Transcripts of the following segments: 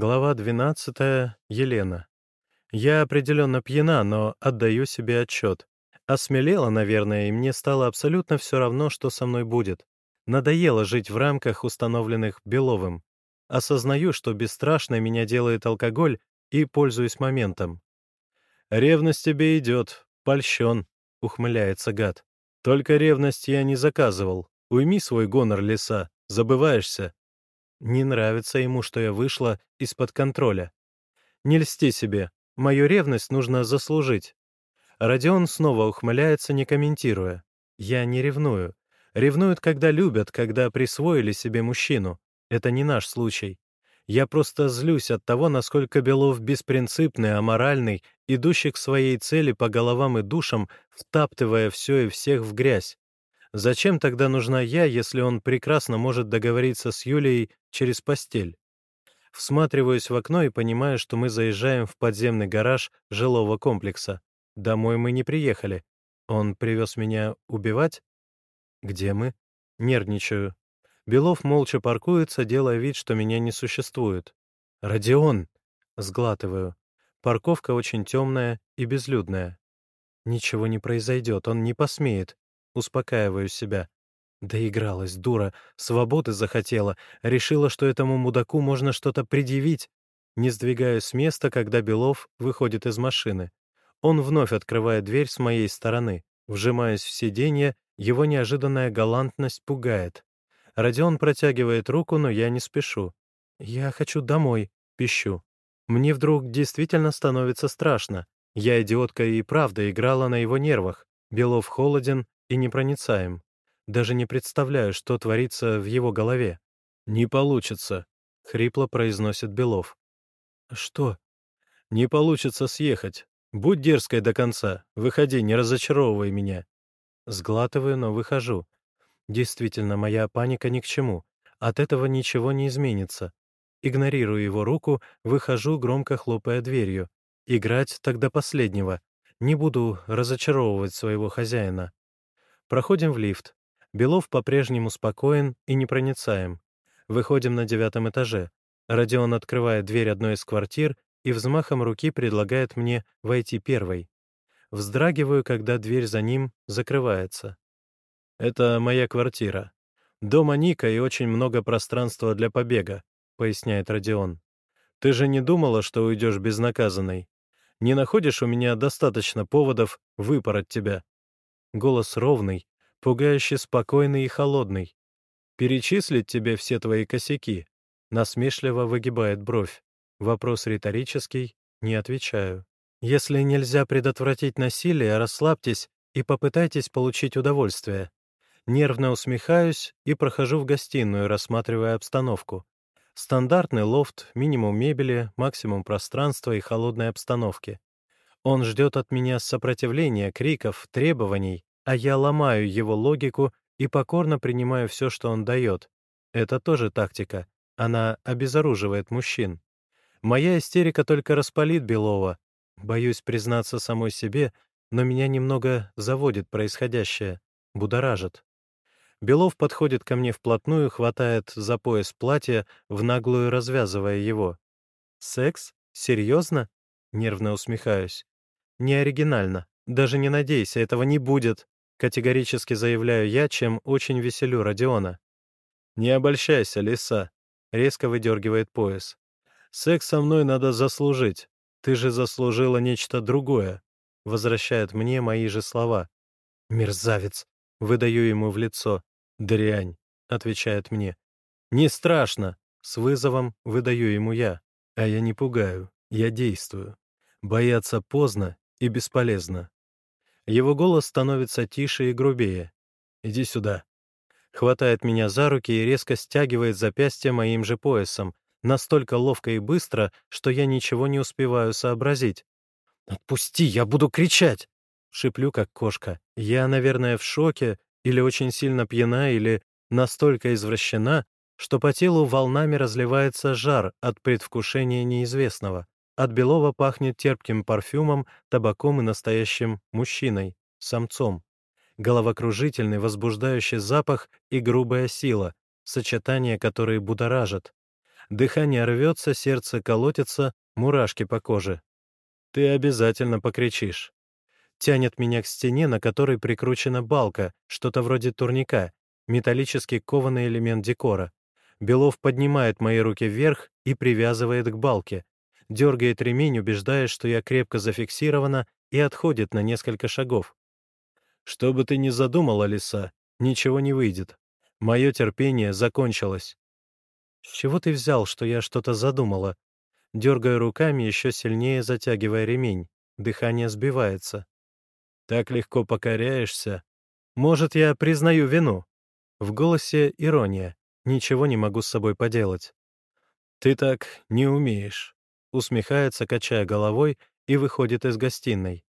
Глава 12. Елена. Я определенно пьяна, но отдаю себе отчет. Осмелела, наверное, и мне стало абсолютно все равно, что со мной будет. Надоело жить в рамках, установленных Беловым. Осознаю, что бесстрашно меня делает алкоголь, и пользуюсь моментом. «Ревность тебе идет, польщен», — ухмыляется гад. «Только ревность я не заказывал. Уйми свой гонор, лиса, забываешься». Не нравится ему, что я вышла из-под контроля. Не льсти себе, мою ревность нужно заслужить. Родион снова ухмыляется, не комментируя. Я не ревную. Ревнуют, когда любят, когда присвоили себе мужчину. Это не наш случай. Я просто злюсь от того, насколько Белов беспринципный, аморальный, идущий к своей цели по головам и душам, втаптывая все и всех в грязь. Зачем тогда нужна я, если он прекрасно может договориться с Юлией через постель? Всматриваюсь в окно и понимаю, что мы заезжаем в подземный гараж жилого комплекса. Домой мы не приехали. Он привез меня убивать? Где мы? Нервничаю. Белов молча паркуется, делая вид, что меня не существует. «Родион!» — сглатываю. Парковка очень темная и безлюдная. Ничего не произойдет, он не посмеет. Успокаиваю себя. Доигралась, дура, свободы захотела, решила, что этому мудаку можно что-то предъявить. Не сдвигаюсь с места, когда Белов выходит из машины. Он вновь открывает дверь с моей стороны. Вжимаясь в сиденье, его неожиданная галантность пугает. Родион протягивает руку, но я не спешу. «Я хочу домой», — пищу. Мне вдруг действительно становится страшно. Я, идиотка, и правда играла на его нервах. Белов холоден, и непроницаем. Даже не представляю, что творится в его голове. «Не получится», — хрипло произносит Белов. «Что?» «Не получится съехать. Будь дерзкой до конца. Выходи, не разочаровывай меня». Сглатываю, но выхожу. Действительно, моя паника ни к чему. От этого ничего не изменится. Игнорирую его руку, выхожу, громко хлопая дверью. Играть тогда последнего. Не буду разочаровывать своего хозяина. Проходим в лифт. Белов по-прежнему спокоен и непроницаем. Выходим на девятом этаже. Родион открывает дверь одной из квартир и взмахом руки предлагает мне войти первой. Вздрагиваю, когда дверь за ним закрывается. «Это моя квартира. Дома Ника и очень много пространства для побега», — поясняет Родион. «Ты же не думала, что уйдешь безнаказанной? Не находишь у меня достаточно поводов выпороть тебя?» Голос ровный, пугающе спокойный и холодный. «Перечислить тебе все твои косяки?» Насмешливо выгибает бровь. Вопрос риторический, не отвечаю. «Если нельзя предотвратить насилие, расслабьтесь и попытайтесь получить удовольствие». Нервно усмехаюсь и прохожу в гостиную, рассматривая обстановку. Стандартный лофт, минимум мебели, максимум пространства и холодной обстановки. Он ждет от меня сопротивления, криков, требований, а я ломаю его логику и покорно принимаю все, что он дает. Это тоже тактика. Она обезоруживает мужчин. Моя истерика только распалит Белова. Боюсь признаться самой себе, но меня немного заводит происходящее, будоражит. Белов подходит ко мне вплотную, хватает за пояс платья, в наглую развязывая его. «Секс? Серьезно?» — нервно усмехаюсь. Не оригинально. Даже не надейся, этого не будет. Категорически заявляю я, чем очень веселю Родиона. «Не обольщайся, лиса», — резко выдергивает пояс. «Секс со мной надо заслужить. Ты же заслужила нечто другое», — возвращает мне мои же слова. «Мерзавец», — выдаю ему в лицо. «Дрянь», — отвечает мне. «Не страшно», — с вызовом выдаю ему я. А я не пугаю, я действую. Бояться поздно и бесполезно. Его голос становится тише и грубее. «Иди сюда». Хватает меня за руки и резко стягивает запястье моим же поясом, настолько ловко и быстро, что я ничего не успеваю сообразить. «Отпусти, я буду кричать!» Шиплю, как кошка. Я, наверное, в шоке, или очень сильно пьяна, или настолько извращена, что по телу волнами разливается жар от предвкушения неизвестного. От Белова пахнет терпким парфюмом, табаком и настоящим мужчиной, самцом. Головокружительный, возбуждающий запах и грубая сила, сочетание, которые будоражат. Дыхание рвется, сердце колотится, мурашки по коже. Ты обязательно покричишь. Тянет меня к стене, на которой прикручена балка, что-то вроде турника, металлический кованый элемент декора. Белов поднимает мои руки вверх и привязывает к балке. Дергает ремень, убеждаясь, что я крепко зафиксирована, и отходит на несколько шагов. Что бы ты ни задумала, лиса, ничего не выйдет. Мое терпение закончилось. С чего ты взял, что я что-то задумала? Дергаю руками, еще сильнее затягивая ремень. Дыхание сбивается. Так легко покоряешься. Может, я признаю вину? В голосе ирония. Ничего не могу с собой поделать. «Ты так не умеешь», — усмехается, качая головой, и выходит из гостиной.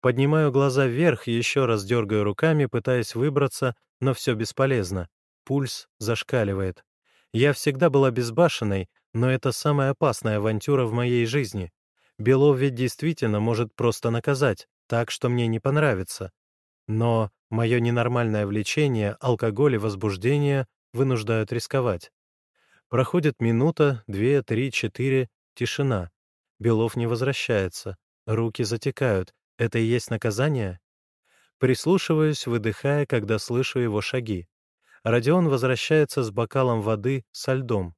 Поднимаю глаза вверх еще раз дергаю руками, пытаясь выбраться, но все бесполезно. Пульс зашкаливает. Я всегда была безбашенной, но это самая опасная авантюра в моей жизни. Белов ведь действительно может просто наказать, так что мне не понравится. Но мое ненормальное влечение, алкоголь и возбуждение вынуждают рисковать. Проходит минута, две, три, четыре, тишина. Белов не возвращается. Руки затекают. Это и есть наказание? Прислушиваюсь, выдыхая, когда слышу его шаги. Родион возвращается с бокалом воды со льдом.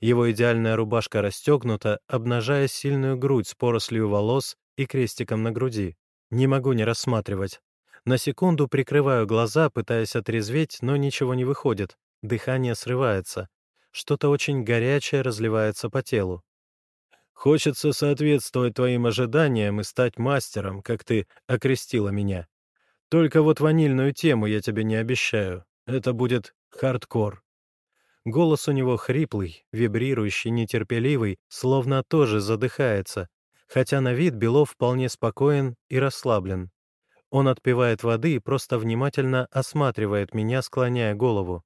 Его идеальная рубашка расстегнута, обнажая сильную грудь с порослью волос и крестиком на груди. Не могу не рассматривать. На секунду прикрываю глаза, пытаясь отрезветь, но ничего не выходит. Дыхание срывается. Что-то очень горячее разливается по телу. Хочется соответствовать твоим ожиданиям и стать мастером, как ты окрестила меня. Только вот ванильную тему я тебе не обещаю. Это будет хардкор. Голос у него хриплый, вибрирующий, нетерпеливый, словно тоже задыхается, хотя на вид Белов вполне спокоен и расслаблен. Он отпивает воды и просто внимательно осматривает меня, склоняя голову.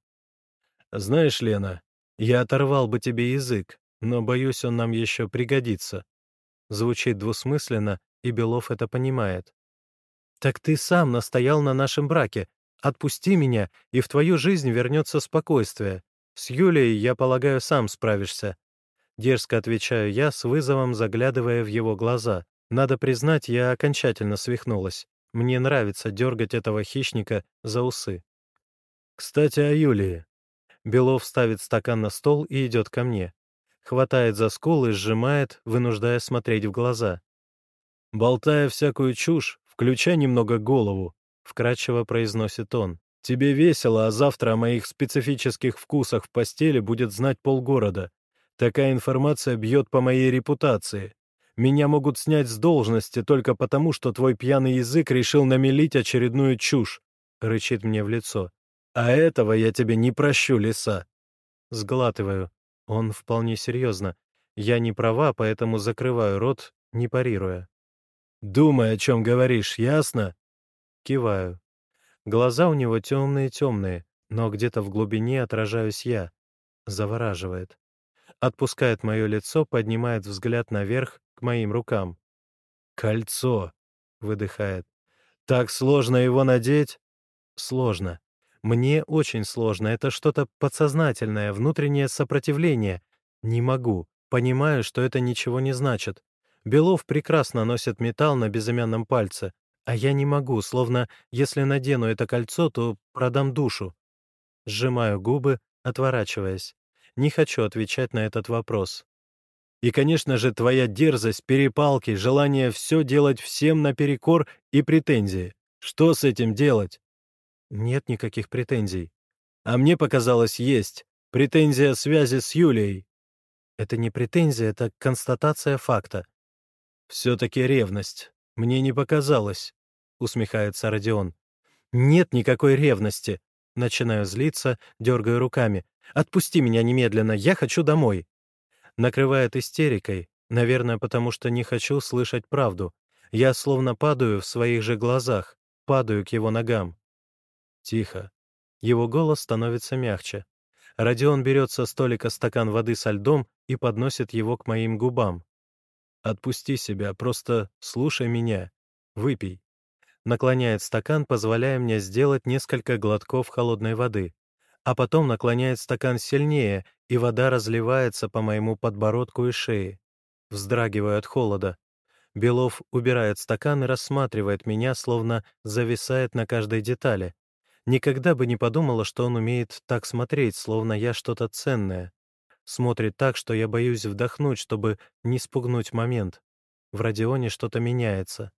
«Знаешь, Лена, я оторвал бы тебе язык, но, боюсь, он нам еще пригодится». Звучит двусмысленно, и Белов это понимает. «Так ты сам настоял на нашем браке. Отпусти меня, и в твою жизнь вернется спокойствие. С Юлией, я полагаю, сам справишься». Дерзко отвечаю я, с вызовом заглядывая в его глаза. Надо признать, я окончательно свихнулась. Мне нравится дергать этого хищника за усы. «Кстати, о Юлии. Белов ставит стакан на стол и идет ко мне. Хватает за скулы, сжимает, вынуждая смотреть в глаза. «Болтая всякую чушь, включай немного голову», — вкратчиво произносит он. «Тебе весело, а завтра о моих специфических вкусах в постели будет знать полгорода. Такая информация бьет по моей репутации. Меня могут снять с должности только потому, что твой пьяный язык решил намелить очередную чушь», — рычит мне в лицо. А этого я тебе не прощу, лиса. Сглатываю. Он вполне серьезно. Я не права, поэтому закрываю рот, не парируя. Думай, о чем говоришь, ясно? Киваю. Глаза у него темные-темные, но где-то в глубине отражаюсь я. Завораживает. Отпускает мое лицо, поднимает взгляд наверх к моим рукам. «Кольцо!» — выдыхает. «Так сложно его надеть?» «Сложно. Мне очень сложно, это что-то подсознательное, внутреннее сопротивление. Не могу. Понимаю, что это ничего не значит. Белов прекрасно носит металл на безымянном пальце, а я не могу, словно если надену это кольцо, то продам душу. Сжимаю губы, отворачиваясь. Не хочу отвечать на этот вопрос. И, конечно же, твоя дерзость, перепалки, желание все делать всем наперекор и претензии. Что с этим делать? Нет никаких претензий. А мне показалось, есть. Претензия связи с Юлией. Это не претензия, это констатация факта. Все-таки ревность. Мне не показалось, усмехается Родион. Нет никакой ревности. Начинаю злиться, дергаю руками. Отпусти меня немедленно, я хочу домой. Накрывает истерикой, наверное, потому что не хочу слышать правду. Я словно падаю в своих же глазах, падаю к его ногам. Тихо. Его голос становится мягче. Родион берет со столика стакан воды со льдом и подносит его к моим губам. «Отпусти себя, просто слушай меня. Выпей». Наклоняет стакан, позволяя мне сделать несколько глотков холодной воды. а потом наклоняет стакан сильнее, и вода разливается по моему подбородку и шее. Вздрагиваю от холода. Белов убирает стакан и рассматривает меня, словно зависает на каждой детали. Никогда бы не подумала, что он умеет так смотреть, словно я что-то ценное. Смотрит так, что я боюсь вдохнуть, чтобы не спугнуть момент. В Родионе что-то меняется.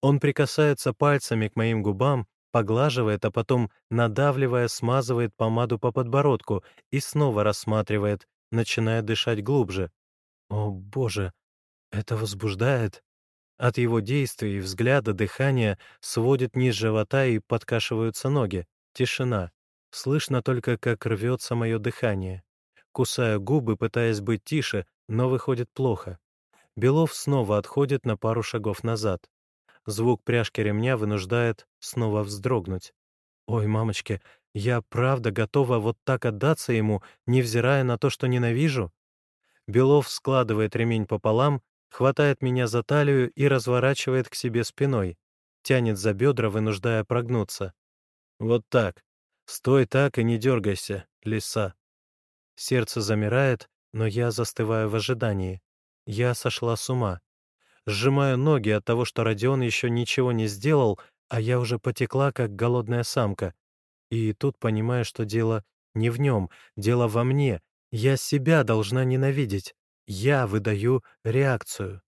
Он прикасается пальцами к моим губам, поглаживает, а потом, надавливая, смазывает помаду по подбородку и снова рассматривает, начиная дышать глубже. О, боже, это возбуждает. От его действий, взгляда, дыхания сводит низ живота и подкашиваются ноги. Тишина. Слышно только, как рвется мое дыхание. Кусаю губы, пытаясь быть тише, но выходит плохо. Белов снова отходит на пару шагов назад. Звук пряжки ремня вынуждает снова вздрогнуть. «Ой, мамочки, я правда готова вот так отдаться ему, невзирая на то, что ненавижу?» Белов складывает ремень пополам, хватает меня за талию и разворачивает к себе спиной, тянет за бедра, вынуждая прогнуться. «Вот так. Стой так и не дергайся, лиса». Сердце замирает, но я застываю в ожидании. Я сошла с ума сжимаю ноги от того, что Родион еще ничего не сделал, а я уже потекла, как голодная самка. И тут понимаю, что дело не в нем, дело во мне. Я себя должна ненавидеть. Я выдаю реакцию.